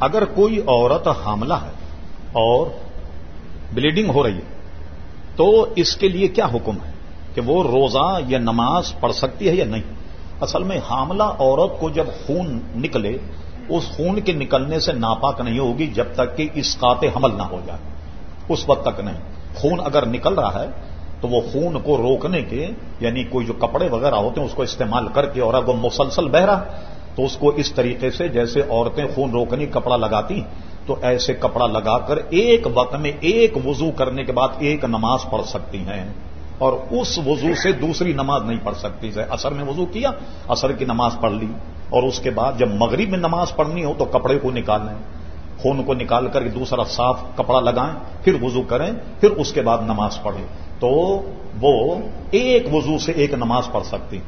اگر کوئی عورت حاملہ ہے اور بلیڈنگ ہو رہی ہے، تو اس کے لیے کیا حکم ہے کہ وہ روزہ یا نماز پڑھ سکتی ہے یا نہیں؟ اصل میں حاملہ عورت کو جب خون نکلے، اس خون کے نکلنے سے ناپاک نہیں ہوگی جب تک کہ اسقات حمل نہ ہو جائے۔ اس وقت تک نہیں۔ خون اگر نکل رہا ہے، تو وہ خون کو روکنے کے یعنی کوئی جو کپڑے وغیرہ ہوتے ہیں، اس کو استعمال کر کے اور اگر وہ مسلسل بہ رہا تو اس کو اس طریقے سے جیسے عورتیں خون روکنی کپڑا لگاتی تو ایسے کپڑا لگا کر ایک وقت میں ایک وضو کرنے کے بعد ایک نماز پڑھ سکتی ہیں۔ اور اس وضو سے دوسری نماز نہیں پڑھ سکتی۔ ہے اثر میں وضو کیا اثر کی نماز پڑھ لی۔ اور اس کے بعد جب مغرب میں نماز پڑھنی ہو تو کپڑے کو نکال لیں خون کو نکال کر دوسرا صاف کپڑا لگائیں، پھر وضو کریں، پھر اس کے بعد نماز پڑھیں۔ تو وہ ایک وضو سے ایک نماز پڑھ سکتی۔